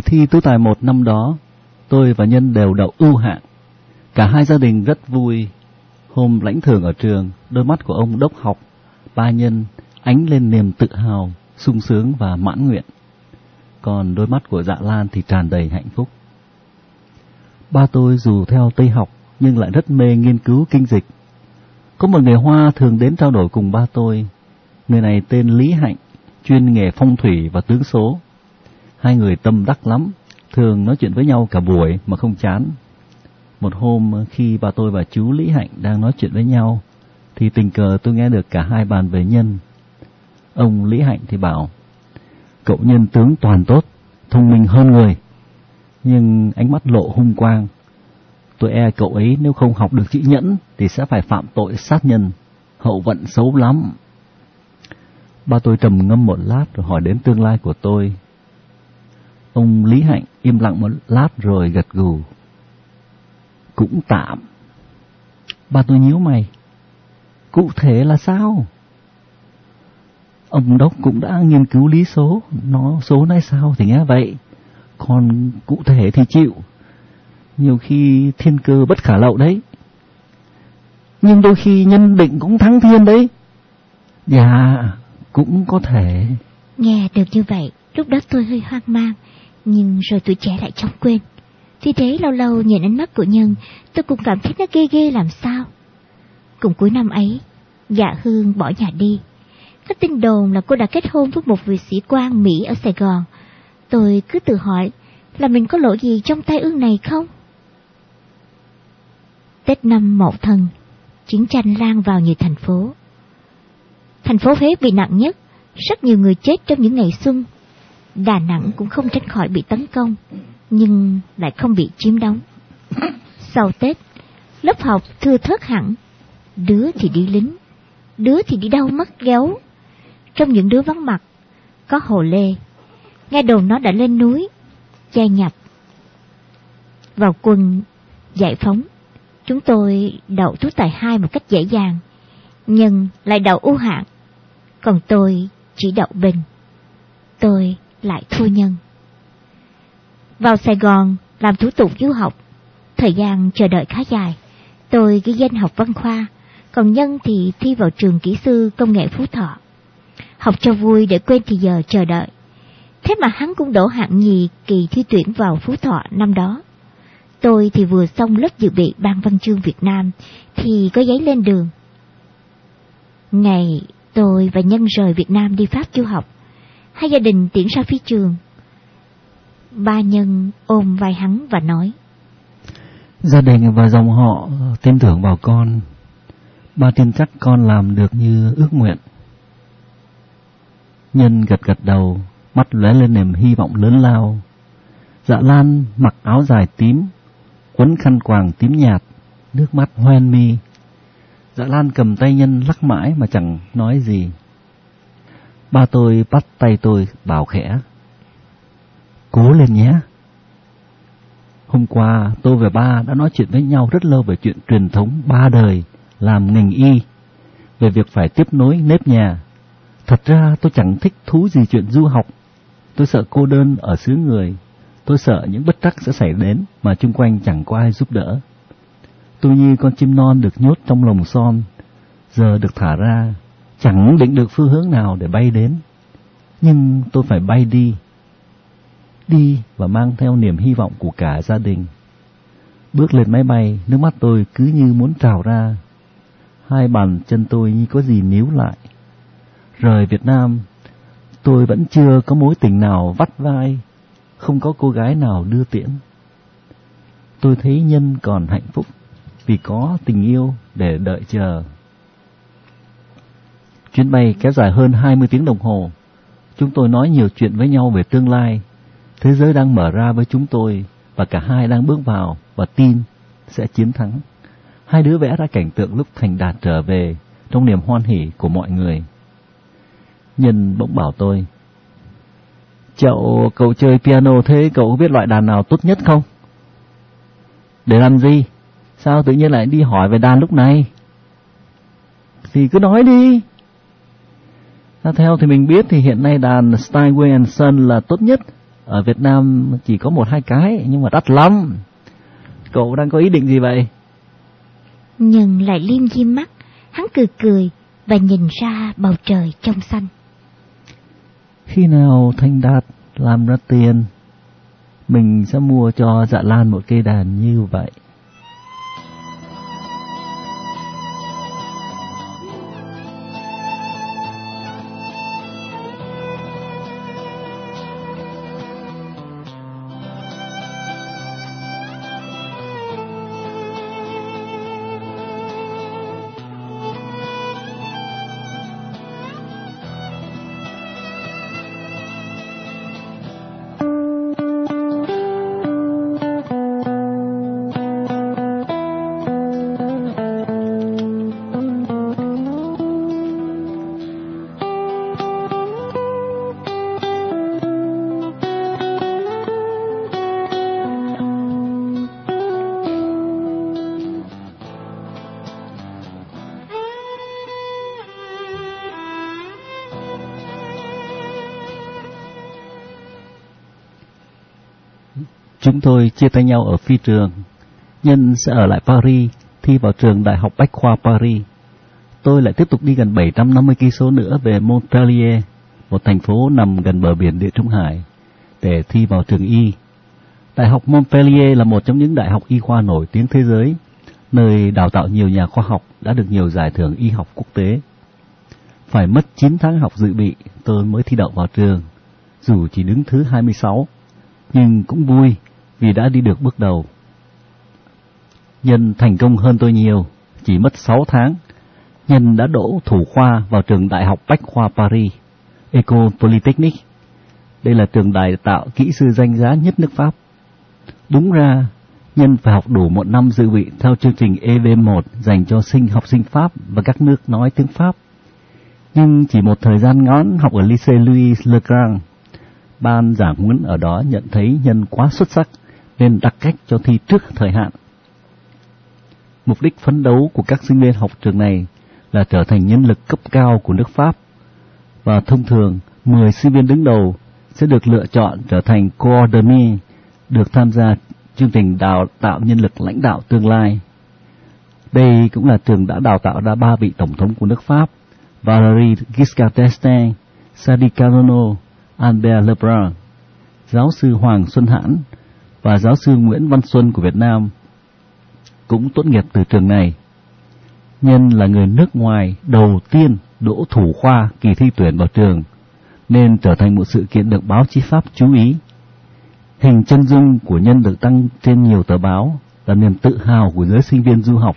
Kỳ thi tú tài một năm đó, tôi và Nhân đều đậu ưu hạng. Cả hai gia đình rất vui. Hôm lãnh thưởng ở trường, đôi mắt của ông đốc học, ba Nhân ánh lên niềm tự hào, sung sướng và mãn nguyện. Còn đôi mắt của dạ Lan thì tràn đầy hạnh phúc. Ba tôi dù theo Tây học nhưng lại rất mê nghiên cứu kinh dịch. Có một người Hoa thường đến trao đổi cùng ba tôi. Người này tên Lý Hạnh, chuyên nghề phong thủy và tướng số. Hai người tâm đắc lắm, thường nói chuyện với nhau cả buổi mà không chán. Một hôm khi bà tôi và chú Lý Hạnh đang nói chuyện với nhau, thì tình cờ tôi nghe được cả hai bàn về nhân. Ông Lý Hạnh thì bảo, cậu nhân tướng toàn tốt, thông minh hơn người, nhưng ánh mắt lộ hung quang. Tôi e cậu ấy nếu không học được chữ nhẫn thì sẽ phải phạm tội sát nhân, hậu vận xấu lắm. Ba tôi trầm ngâm một lát rồi hỏi đến tương lai của tôi. Ông Lý Hạnh im lặng một lát rồi gật gù. Cũng tạm. Ba tôi nhíu mày. Cụ thể là sao? Ông Đốc cũng đã nghiên cứu lý số, nó số này sao thì nghe vậy. Còn cụ thể thì chịu. Nhiều khi thiên cơ bất khả lậu đấy. Nhưng đôi khi nhân định cũng thắng thiên đấy. Dạ, cũng có thể. Nghe được như vậy, lúc đó tôi hơi hoang mang, nhưng rồi tuổi trẻ lại chóng quên. Vì thế lâu lâu nhìn ánh mắt của Nhân, tôi cũng cảm thấy nó ghê ghê làm sao. Cùng cuối năm ấy, dạ Hương bỏ nhà đi. Có tin đồn là cô đã kết hôn với một vị sĩ quan Mỹ ở Sài Gòn. Tôi cứ tự hỏi là mình có lỗi gì trong tai ương này không? Tết năm Mậu Thân, chiến tranh lan vào nhiều thành phố. Thành phố Huế bị nặng nhất, rất nhiều người chết trong những ngày xuân. Đà Nẵng cũng không tránh khỏi bị tấn công, nhưng lại không bị chiếm đóng. Sau Tết, lớp học thưa thớt hẳn, đứa thì đi lính, đứa thì đi đâu mất ghéo. Trong những đứa vắng mặt, có Hồ Lê, nghe đồn nó đã lên núi, gia nhập vào quân giải phóng. Chúng tôi đậu thuốc tài hai một cách dễ dàng, nhưng lại đậu ưu hạng, còn tôi chỉ đậu bình. Tôi lại thua nhân. Vào Sài Gòn làm thủ tục du học, thời gian chờ đợi khá dài. Tôi ghi danh học văn khoa, còn Nhân thì thi vào trường kỹ sư công nghệ Phú Thọ. Học cho vui để quên thì giờ chờ đợi. Thế mà hắn cũng đổ hạng nhì kỳ thi tuyển vào Phú Thọ năm đó. Tôi thì vừa xong lớp dự bị ban văn chương Việt Nam thì có giấy lên đường. Ngày tôi và Nhân rời Việt Nam đi Pháp du học, hai gia đình tiễn ra phía trường. Ba Nhân ôm vai hắn và nói. Gia đình và dòng họ tin tưởng vào con. Ba tin chắc con làm được như ước nguyện. Nhân gật gật đầu, mắt lóe lên niềm hy vọng lớn lao. Dạ Lan mặc áo dài tím, quấn khăn quàng tím nhạt, nước mắt hoen mi. Dạ Lan cầm tay Nhân lắc mãi mà chẳng nói gì. Ba tôi bắt tay tôi bảo khẽ. Cố lên nhé. Hôm qua tôi và ba đã nói chuyện với nhau rất lâu về chuyện truyền thống ba đời làm ngành y, về việc phải tiếp nối nếp nhà. Thật ra tôi chẳng thích thú gì chuyện du học. Tôi sợ cô đơn ở xứ người. Tôi sợ những bất trắc sẽ xảy đến mà chung quanh chẳng có ai giúp đỡ. Tôi như con chim non được nhốt trong lồng son, giờ được thả ra, chẳng định được phương hướng nào để bay đến. Nhưng tôi phải bay đi. Đi và mang theo niềm hy vọng của cả gia đình. Bước lên máy bay, nước mắt tôi cứ như muốn trào ra. Hai bàn chân tôi như có gì níu lại. Rời Việt Nam, tôi vẫn chưa có mối tình nào vắt vai, không có cô gái nào đưa tiễn. Tôi thấy Nhân còn hạnh phúc vì có tình yêu để đợi chờ. Chuyến bay kéo dài hơn 20 tiếng đồng hồ. Chúng tôi nói nhiều chuyện với nhau về tương lai. Thế giới đang mở ra với chúng tôi và cả hai đang bước vào và tin sẽ chiến thắng. Hai đứa vẽ ra cảnh tượng lúc Thành Đạt trở về trong niềm hoan hỉ của mọi người. Nhân bỗng bảo tôi, Chậu, cậu chơi piano thế cậu có biết loại đàn nào tốt nhất không? Để làm gì? Sao tự nhiên lại đi hỏi về đàn lúc này? Thì cứ nói đi. Theo thì mình biết thì hiện nay đàn Steinway Son là tốt nhất Ở Việt Nam chỉ có một hai cái nhưng mà đắt lắm. Cậu đang có ý định gì vậy? Nhân lại liêm diêm mắt, hắn cười cười và nhìn ra bầu trời trong xanh. Khi nào Thanh Đạt làm ra tiền, mình sẽ mua cho Dạ Lan một cây đàn như vậy. Chúng tôi chia tay nhau ở phi trường. Nhân sẽ ở lại Paris, thi vào trường Đại học Bách khoa Paris. Tôi lại tiếp tục đi gần 750 km số nữa về Montpellier, một thành phố nằm gần bờ biển Địa Trung Hải, để thi vào trường y. Đại học Montpellier là một trong những đại học y khoa nổi tiếng thế giới, nơi đào tạo nhiều nhà khoa học đã được nhiều giải thưởng y học quốc tế. Phải mất 9 tháng học dự bị, tôi mới thi đậu vào trường, dù chỉ đứng thứ 26, nhưng cũng vui vì đã đi được bước đầu. Nhân thành công hơn tôi nhiều, chỉ mất 6 tháng, Nhân đã đỗ thủ khoa vào trường Đại học Bách khoa Paris, École Polytechnique. Đây là trường đào tạo kỹ sư danh giá nhất nước Pháp. Đúng ra, Nhân phải học đủ một năm dự bị theo chương trình EV1 dành cho sinh học sinh Pháp và các nước nói tiếng Pháp. Nhưng chỉ một thời gian ngắn học ở Lycée Louis Legrand, ban giảng huấn ở đó nhận thấy Nhân quá xuất sắc nên đặt cách cho thi trước thời hạn. Mục đích phấn đấu của các sinh viên học trường này là trở thành nhân lực cấp cao của nước Pháp, và thông thường 10 sinh viên đứng đầu sẽ được lựa chọn trở thành Coordonate, được tham gia chương trình đào tạo nhân lực lãnh đạo tương lai. Đây cũng là trường đã đào tạo ra ba vị tổng thống của nước Pháp, Valéry Giscard d'Estaing, Sadi Carnot, Albert Lebrun, giáo sư Hoàng Xuân Hãn và giáo sư Nguyễn Văn Xuân của Việt Nam cũng tốt nghiệp từ trường này. Nhân là người nước ngoài đầu tiên đỗ thủ khoa kỳ thi tuyển vào trường, nên trở thành một sự kiện được báo chí Pháp chú ý. Hình chân dung của Nhân được đăng trên nhiều tờ báo là niềm tự hào của giới sinh viên du học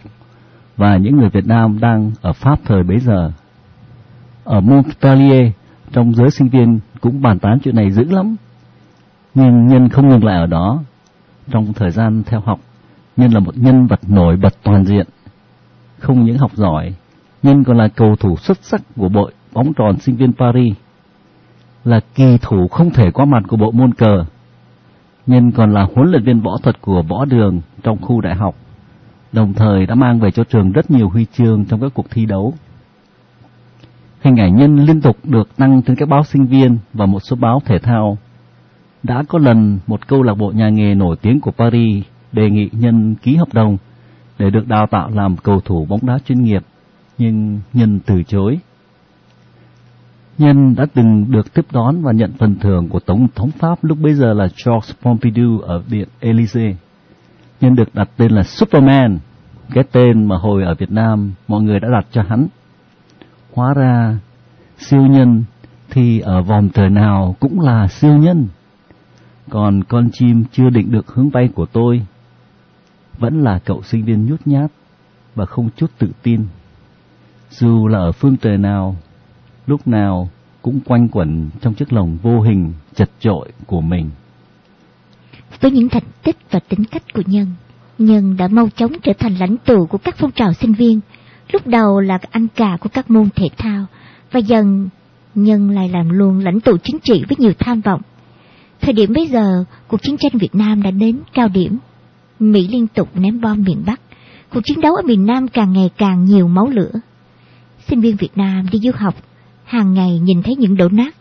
và những người Việt Nam đang ở Pháp thời bấy giờ. Ở Montpellier, trong giới sinh viên cũng bàn tán chuyện này dữ lắm. Nhưng Nhân không ngừng lại ở đó, trong thời gian theo học, Nhân là một nhân vật nổi bật toàn diện. Không những học giỏi, Nhân còn là cầu thủ xuất sắc của đội bóng tròn sinh viên Paris, là kỳ thủ không thể qua mặt của bộ môn cờ. Nhân còn là huấn luyện viên võ thuật của võ đường trong khu đại học, đồng thời đã mang về cho trường rất nhiều huy chương trong các cuộc thi đấu. Hình ảnh Nhân liên tục được đăng trên các báo sinh viên và một số báo thể thao đã có lần một câu lạc bộ nhà nghề nổi tiếng của Paris đề nghị Nhân ký hợp đồng để được đào tạo làm cầu thủ bóng đá chuyên nghiệp, nhưng Nhân từ chối. Nhân đã từng được tiếp đón và nhận phần thưởng của Tổng thống Pháp lúc bấy giờ là Georges Pompidou ở Điện Élysée. Nhân được đặt tên là Superman, cái tên mà hồi ở Việt Nam mọi người đã đặt cho hắn. Hóa ra, siêu nhân thì ở vòng trời nào cũng là siêu nhân còn con chim chưa định được hướng bay của tôi vẫn là cậu sinh viên nhút nhát và không chút tự tin. Dù là ở phương trời nào, lúc nào cũng quanh quẩn trong chiếc lồng vô hình chật chội của mình. Với những thành tích và tính cách của Nhân, Nhân đã mau chóng trở thành lãnh tụ của các phong trào sinh viên, lúc đầu là anh cả của các môn thể thao, và dần Nhân lại làm luôn lãnh tụ chính trị với nhiều tham vọng. Thời điểm bây giờ, cuộc chiến tranh Việt Nam đã đến cao điểm. Mỹ liên tục ném bom miền Bắc. Cuộc chiến đấu ở miền Nam càng ngày càng nhiều máu lửa. Sinh viên Việt Nam đi du học, hàng ngày nhìn thấy những đổ nát,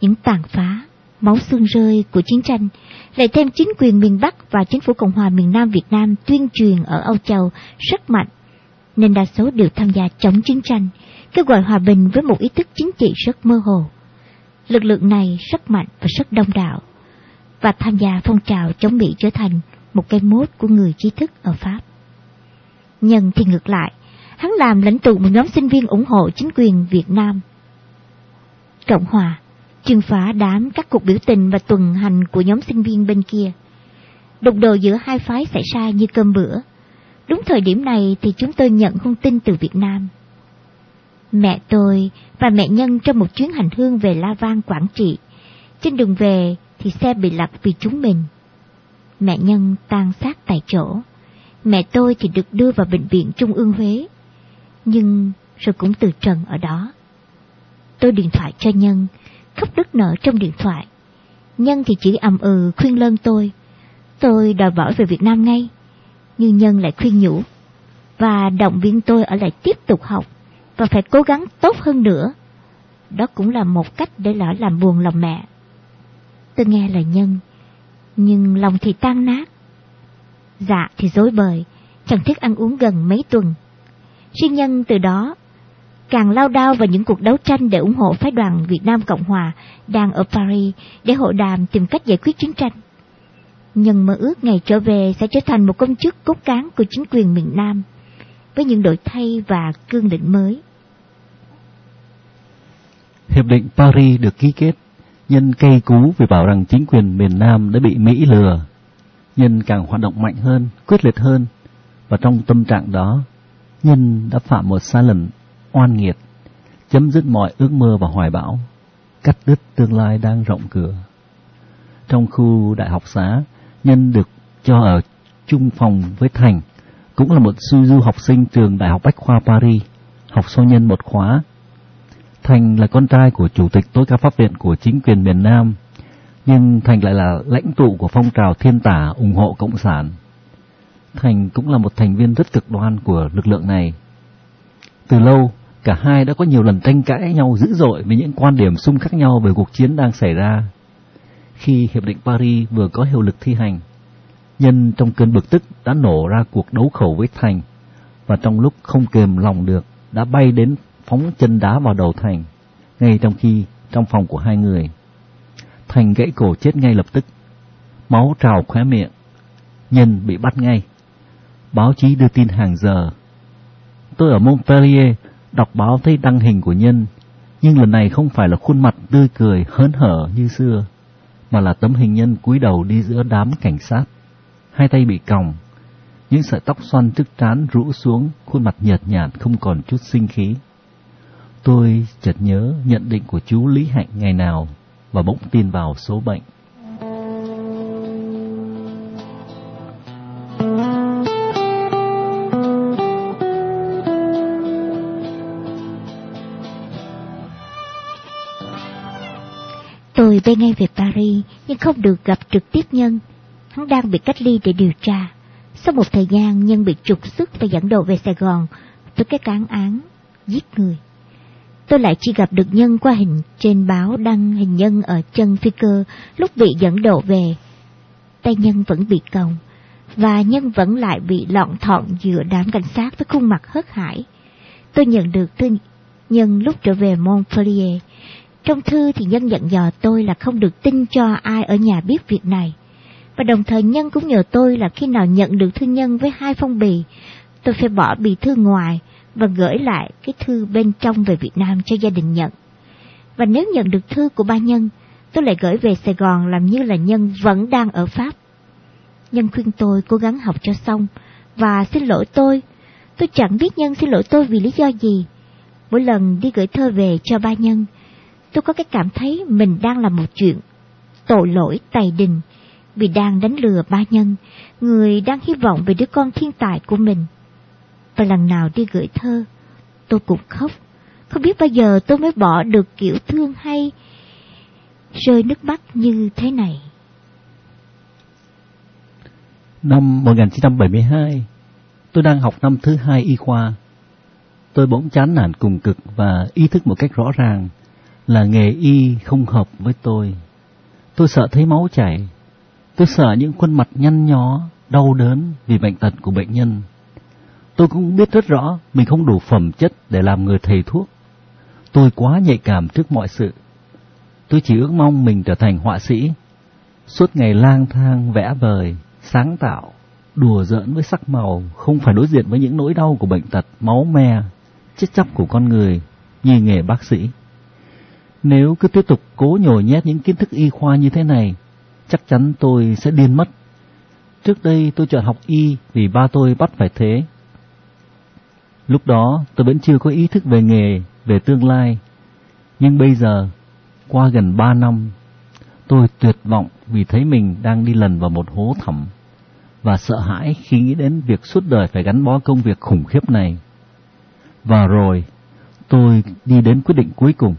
những tàn phá máu xương rơi của chiến tranh, lại thêm chính quyền miền Bắc và chính phủ Cộng hòa miền Nam Việt Nam tuyên truyền ở Âu Châu rất mạnh, nên đa số đều tham gia chống chiến tranh, kêu gọi hòa bình với một ý thức chính trị rất mơ hồ. Lực lượng này rất mạnh và rất đông đảo, và tham gia phong trào chống Mỹ trở thành một cây mốt của người trí thức ở Pháp. Nhân thì ngược lại, hắn làm lãnh tụ một nhóm sinh viên ủng hộ chính quyền Việt Nam. Cộng Hòa, trừng phá đám các cuộc biểu tình và tuần hành của nhóm sinh viên bên kia. Đụng độ giữa hai phái xảy ra như cơm bữa. Đúng thời điểm này thì chúng tôi nhận thông tin từ Việt Nam. Mẹ tôi và mẹ Nhân trong một chuyến hành hương về La Vang, Quảng Trị. Trên đường về thì xe bị lật vì chúng mình. Mẹ Nhân tan xác tại chỗ. Mẹ tôi thì được đưa vào bệnh viện Trung ương Huế. Nhưng rồi cũng từ trần ở đó. Tôi điện thoại cho Nhân, khóc đứt nở trong điện thoại. Nhân thì chỉ ầm ừ khuyên lơn tôi. Tôi đòi bỏ về Việt Nam ngay. Nhưng Nhân lại khuyên nhủ. Và động viên tôi ở lại tiếp tục học. Và phải cố gắng tốt hơn nữa. Đó cũng là một cách để lỡ làm buồn lòng mẹ. Tôi nghe lời Nhân. Nhưng lòng thì tan nát. Dạ thì dối bời. Chẳng thích ăn uống gần mấy tuần. Riêng Nhân từ đó càng lao đao vào những cuộc đấu tranh để ủng hộ phái đoàn Việt Nam Cộng Hòa đang ở Paris để hội đàm tìm cách giải quyết chiến tranh. Nhân mơ ước ngày trở về sẽ trở thành một công chức cốt cán của chính quyền miền Nam, với những đổi thay và cương định mới. Hiệp định Paris được ký kết, nhân cây cú vì bảo rằng chính quyền miền Nam đã bị Mỹ lừa. Nhân càng hoạt động mạnh hơn, quyết liệt hơn, và trong tâm trạng đó, Nhân đã phạm một sai lầm oan nghiệt, chấm dứt mọi ước mơ và hoài bão, cắt đứt tương lai đang rộng cửa. Trong khu đại học xá, Nhân được cho ở chung phòng với Thành, cũng là một sư du học sinh trường Đại học Bách khoa Paris, học số nhân một khóa. Thành là con trai của chủ tịch tối cao pháp viện của chính quyền miền Nam, nhưng Thành lại là lãnh tụ của phong trào thiên tả ủng hộ Cộng sản. Thành cũng là một thành viên rất cực đoan của lực lượng này. Từ lâu, cả hai đã có nhiều lần tranh cãi nhau dữ dội với những quan điểm xung khắc nhau về cuộc chiến đang xảy ra. Khi Hiệp định Paris vừa có hiệu lực thi hành, Nhân trong cơn bực tức đã nổ ra cuộc đấu khẩu với Thành, và trong lúc không kềm lòng được đã bay đến phóng chân đá vào đầu Thành, ngay trong khi trong phòng của hai người. Thành gãy cổ chết ngay lập tức, máu trào khóe miệng, Nhân bị bắt ngay. Báo chí đưa tin hàng giờ. Tôi ở Montpellier đọc báo thấy đăng hình của Nhân, nhưng lần này không phải là khuôn mặt tươi cười hớn hở như xưa, mà là tấm hình Nhân cúi đầu đi giữa đám cảnh sát, hai tay bị còng, những sợi tóc xoăn trước trán rũ xuống, khuôn mặt nhợt nhạt không còn chút sinh khí. Tôi chợt nhớ nhận định của chú Lý Hạnh ngày nào và bỗng tin vào số bệnh. Tôi bay ngay về Paris nhưng không được gặp trực tiếp Nhân. Hắn đang bị cách ly để điều tra. Sau một thời gian, Nhân bị trục xuất và dẫn độ về Sài Gòn với cái cán án giết người. Tôi lại chỉ gặp được Nhân qua hình trên báo đăng hình Nhân ở chân phi cơ lúc bị dẫn độ về. Tay Nhân vẫn bị còng và Nhân vẫn lại bị lọn thọn giữa đám cảnh sát với khuôn mặt hớt hải. Tôi nhận được thư Nhân lúc trở về Montpellier trong thư thì Nhân dặn dò tôi là không được tin cho ai ở nhà biết việc này. Và đồng thời Nhân cũng nhờ tôi là khi nào nhận được thư Nhân với hai phong bì, tôi phải bỏ bì thư ngoài và gửi lại cái thư bên trong về Việt Nam cho gia đình nhận. Và nếu nhận được thư của ba Nhân, tôi lại gửi về Sài Gòn làm như là Nhân vẫn đang ở Pháp. Nhân khuyên tôi cố gắng học cho xong và xin lỗi tôi. Tôi chẳng biết Nhân xin lỗi tôi vì lý do gì. Mỗi lần đi gửi thơ về cho ba Nhân, tôi có cái cảm thấy mình đang làm một chuyện tội lỗi tày đình vì đang đánh lừa ba nhân, người đang hy vọng về đứa con thiên tài của mình. Và lần nào đi gửi thơ, tôi cũng khóc, không biết bao giờ tôi mới bỏ được kiểu thương hay rơi nước mắt như thế này. Năm 1972, tôi đang học năm thứ hai y khoa. Tôi bỗng chán nản cùng cực và ý thức một cách rõ ràng là nghề y không hợp với tôi. Tôi sợ thấy máu chảy. Tôi sợ những khuôn mặt nhăn nhó, đau đớn vì bệnh tật của bệnh nhân. Tôi cũng biết rất rõ mình không đủ phẩm chất để làm người thầy thuốc. Tôi quá nhạy cảm trước mọi sự. Tôi chỉ ước mong mình trở thành họa sĩ. Suốt ngày lang thang vẽ vời, sáng tạo, đùa giỡn với sắc màu, không phải đối diện với những nỗi đau của bệnh tật, máu me, chết chóc của con người như nghề bác sĩ. Nếu cứ tiếp tục cố nhồi nhét những kiến thức y khoa như thế này, chắc chắn tôi sẽ điên mất. Trước đây tôi chọn học y vì ba tôi bắt phải thế. Lúc đó tôi vẫn chưa có ý thức về nghề, về tương lai. Nhưng bây giờ, qua gần ba năm, tôi tuyệt vọng vì thấy mình đang đi lần vào một hố thẳm và sợ hãi khi nghĩ đến việc suốt đời phải gắn bó công việc khủng khiếp này. Và rồi, tôi đi đến quyết định cuối cùng.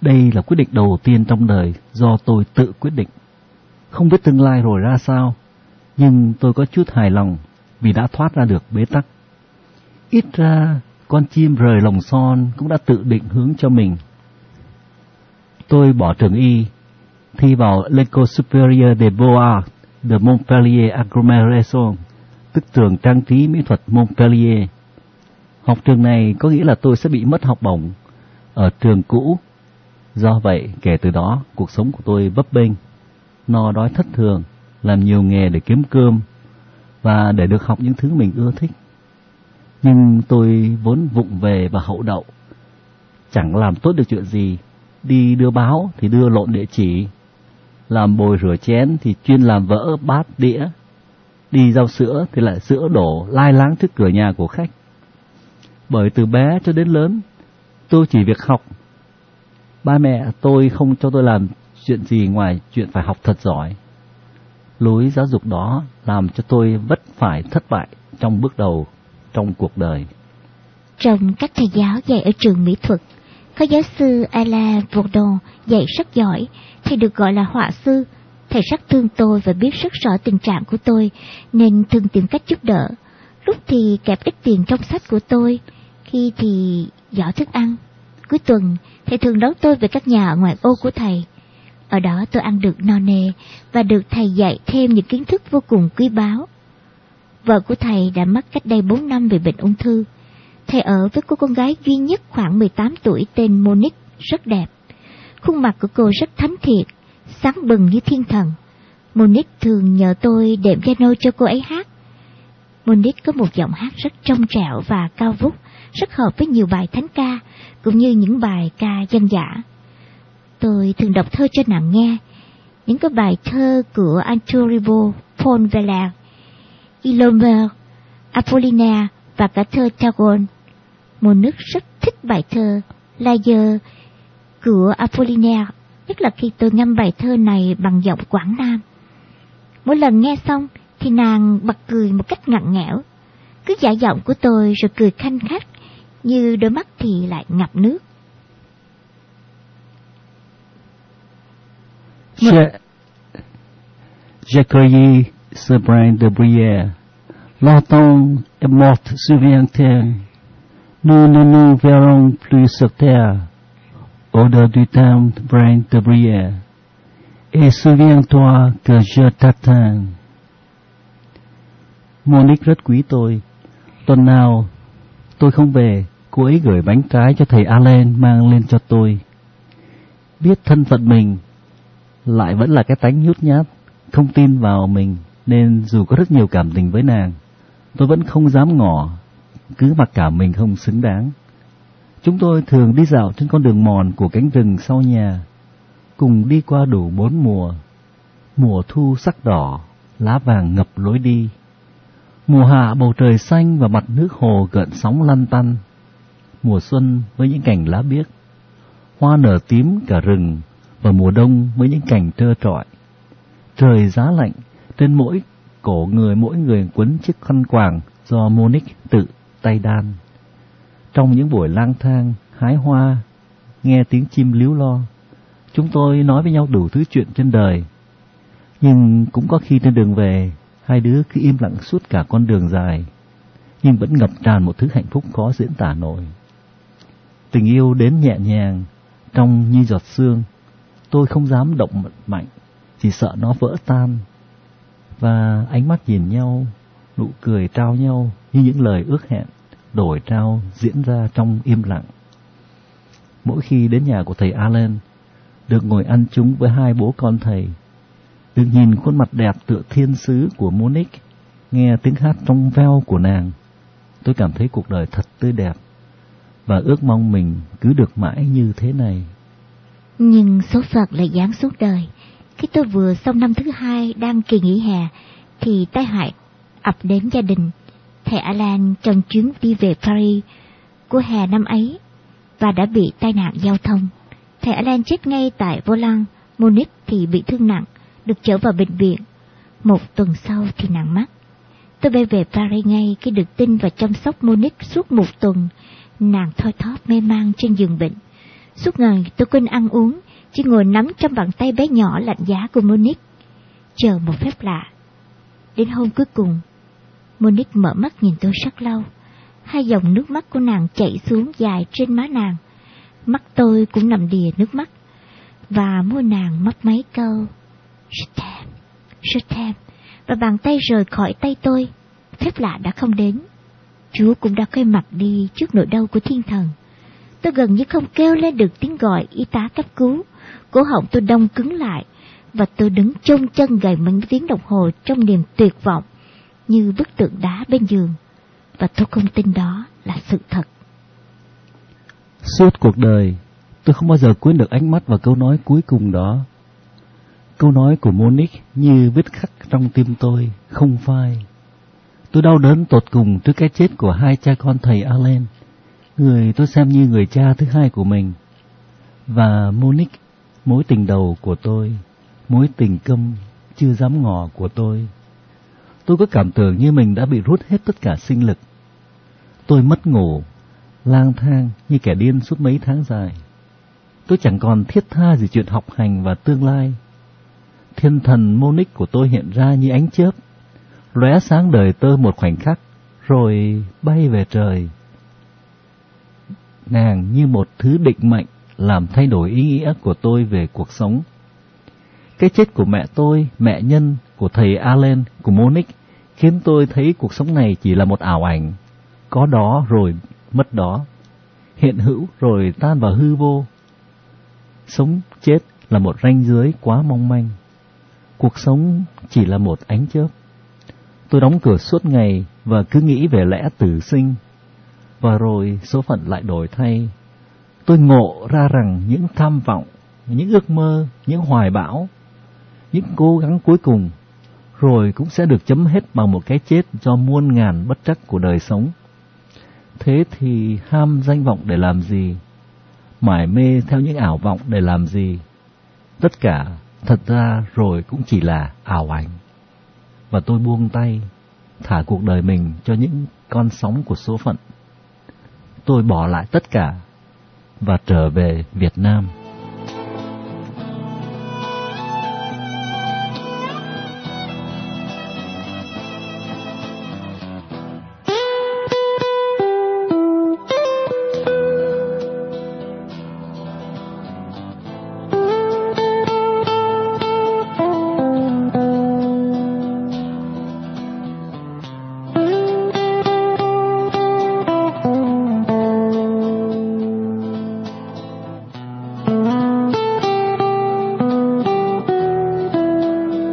Đây là quyết định đầu tiên trong đời do tôi tự quyết định. Không biết tương lai rồi ra sao, nhưng tôi có chút hài lòng vì đã thoát ra được bế tắc. Ít ra, con chim rời lồng son cũng đã tự định hướng cho mình. Tôi bỏ trường y, thi vào l'École supérieure des Beaux-Arts de Montpellier à Agglomération, tức trường trang trí mỹ thuật Montpellier. Học trường này có nghĩa là tôi sẽ bị mất học bổng ở trường cũ. Do vậy, kể từ đó, cuộc sống của tôi bấp bênh, no đói thất thường, làm nhiều nghề để kiếm cơm và để được học những thứ mình ưa thích. Nhưng tôi vốn vụng về và hậu đậu, chẳng làm tốt được chuyện gì. Đi đưa báo thì đưa lộn địa chỉ, làm bồi rửa chén thì chuyên làm vỡ bát đĩa, đi giao sữa thì lại sữa đổ lai láng trước cửa nhà của khách. Bởi từ bé cho đến lớn, tôi chỉ việc học. Ba mẹ tôi không cho tôi làm chuyện gì ngoài chuyện phải học thật giỏi. Lối giáo dục đó làm cho tôi vất phải thất bại trong bước đầu trong cuộc đời. Trong các thầy giáo dạy ở trường mỹ thuật, có giáo sư Alain Bourdon dạy rất giỏi, thầy được gọi là họa sư. Thầy rất thương tôi và biết rất rõ tình trạng của tôi, nên thường tìm cách giúp đỡ. Lúc thì kẹp ít tiền trong sách của tôi, khi thì giỏ thức ăn. Cuối tuần, thầy thường đón tôi về các nhà ở ngoài ô của thầy. Ở đó tôi ăn được no nê và được thầy dạy thêm những kiến thức vô cùng quý báu. Vợ của thầy đã mất cách đây 4 năm vì bệnh ung thư. Thầy ở với cô con gái duy nhất khoảng 18 tuổi tên Monique, rất đẹp. Khuôn mặt của cô rất thánh thiệt, sáng bừng như thiên thần. Monique thường nhờ tôi đệm piano cho cô ấy hát. Monique có một giọng hát rất trong trẻo và cao vút, rất hợp với nhiều bài thánh ca, cũng như những bài ca dân dã. Tôi thường đọc thơ cho nàng nghe, những cái bài thơ của Anturibo, Paul Valère Ilomer, Apollinaire và cả thơ Tagon. Một nước rất thích bài thơ Layer của Apollinaire, nhất là khi tôi ngâm bài thơ này bằng giọng Quảng Nam. Mỗi lần nghe xong thì nàng bật cười một cách ngặt ngẽo, cứ giả giọng của tôi rồi cười khanh khách, như đôi mắt thì lại ngập nước. J'ai, j'ai cueilli ce brin de bruyère. Longtemps est morte, souviens-toi. Nous ne nous verrons plus sur terre. Odeur du temps, brin de bruyère. Et souviens-toi que je t'attends. Monique rất quý tôi. Tuần nào tôi không về, cô ấy gửi bánh trái cho thầy Allen mang lên cho tôi. Biết thân phận mình lại vẫn là cái tánh nhút nhát, không tin vào mình, nên dù có rất nhiều cảm tình với nàng, tôi vẫn không dám ngỏ, cứ mặc cảm mình không xứng đáng. Chúng tôi thường đi dạo trên con đường mòn của cánh rừng sau nhà, cùng đi qua đủ bốn mùa. Mùa thu sắc đỏ, lá vàng ngập lối đi. Mùa hạ bầu trời xanh và mặt nước hồ gợn sóng lăn tăn. Mùa xuân với những cành lá biếc. Hoa nở tím cả rừng và mùa đông với những cành trơ trọi. Trời giá lạnh, trên mỗi cổ người mỗi người quấn chiếc khăn quàng do Monique tự tay đan. Trong những buổi lang thang, hái hoa, nghe tiếng chim líu lo, chúng tôi nói với nhau đủ thứ chuyện trên đời. Nhưng cũng có khi trên đường về, hai đứa cứ im lặng suốt cả con đường dài, nhưng vẫn ngập tràn một thứ hạnh phúc khó diễn tả nổi. Tình yêu đến nhẹ nhàng, trong như giọt sương, tôi không dám động mạnh, chỉ sợ nó vỡ tan. Và ánh mắt nhìn nhau, nụ cười trao nhau như những lời ước hẹn, đổi trao diễn ra trong im lặng. Mỗi khi đến nhà của thầy Allen, được ngồi ăn chung với hai bố con thầy, được nhìn khuôn mặt đẹp tựa thiên sứ của Monique, nghe tiếng hát trong veo của nàng, tôi cảm thấy cuộc đời thật tươi đẹp và ước mong mình cứ được mãi như thế này. Nhưng số phận lại giáng suốt đời. Khi tôi vừa xong năm thứ hai đang kỳ nghỉ hè, thì tai hại ập đến gia đình. Thầy Alan trong chuyến đi về Paris của hè năm ấy và đã bị tai nạn giao thông. Thầy Alan chết ngay tại vô lăng, Monique thì bị thương nặng, được chở vào bệnh viện. Một tuần sau thì nặng mắt. Tôi bay về Paris ngay khi được tin và chăm sóc Munich suốt một tuần. Nàng thoi thóp mê mang trên giường bệnh. Suốt ngày tôi quên ăn uống, chỉ ngồi nắm trong bàn tay bé nhỏ lạnh giá của Monique, chờ một phép lạ. Đến hôm cuối cùng, Monique mở mắt nhìn tôi rất lâu. Hai dòng nước mắt của nàng chảy xuống dài trên má nàng. Mắt tôi cũng nằm đìa nước mắt. Và môi nàng mấp máy câu. Je t'aime, je t'aime. Và bàn tay rời khỏi tay tôi. Phép lạ đã không đến. Chúa cũng đã quay mặt đi trước nỗi đau của thiên thần. Tôi gần như không kêu lên được tiếng gọi y tá cấp cứu. Cổ họng tôi đông cứng lại, và tôi đứng chôn chân gầy mấy tiếng đồng hồ trong niềm tuyệt vọng, như bức tượng đá bên giường. Và tôi không tin đó là sự thật. Suốt cuộc đời, tôi không bao giờ quên được ánh mắt và câu nói cuối cùng đó. Câu nói của Monique như vết khắc trong tim tôi, không phai. Tôi đau đớn tột cùng trước cái chết của hai cha con thầy Allen người tôi xem như người cha thứ hai của mình. Và Monique, mối tình đầu của tôi, mối tình câm chưa dám ngỏ của tôi. Tôi có cảm tưởng như mình đã bị rút hết tất cả sinh lực. Tôi mất ngủ, lang thang như kẻ điên suốt mấy tháng dài. Tôi chẳng còn thiết tha gì chuyện học hành và tương lai. Thiên thần Monic của tôi hiện ra như ánh chớp, lóe sáng đời tơ một khoảnh khắc, rồi bay về trời nàng như một thứ định mệnh làm thay đổi ý nghĩa của tôi về cuộc sống. Cái chết của mẹ tôi, mẹ nhân, của thầy Allen, của Monique khiến tôi thấy cuộc sống này chỉ là một ảo ảnh, có đó rồi mất đó, hiện hữu rồi tan vào hư vô. Sống chết là một ranh giới quá mong manh. Cuộc sống chỉ là một ánh chớp. Tôi đóng cửa suốt ngày và cứ nghĩ về lẽ tử sinh và rồi số phận lại đổi thay. Tôi ngộ ra rằng những tham vọng, những ước mơ, những hoài bão, những cố gắng cuối cùng rồi cũng sẽ được chấm hết bằng một cái chết do muôn ngàn bất trắc của đời sống. Thế thì ham danh vọng để làm gì? Mải mê theo những ảo vọng để làm gì? Tất cả thật ra rồi cũng chỉ là ảo ảnh. Và tôi buông tay, thả cuộc đời mình cho những con sóng của số phận tôi bỏ lại tất cả và trở về Việt Nam.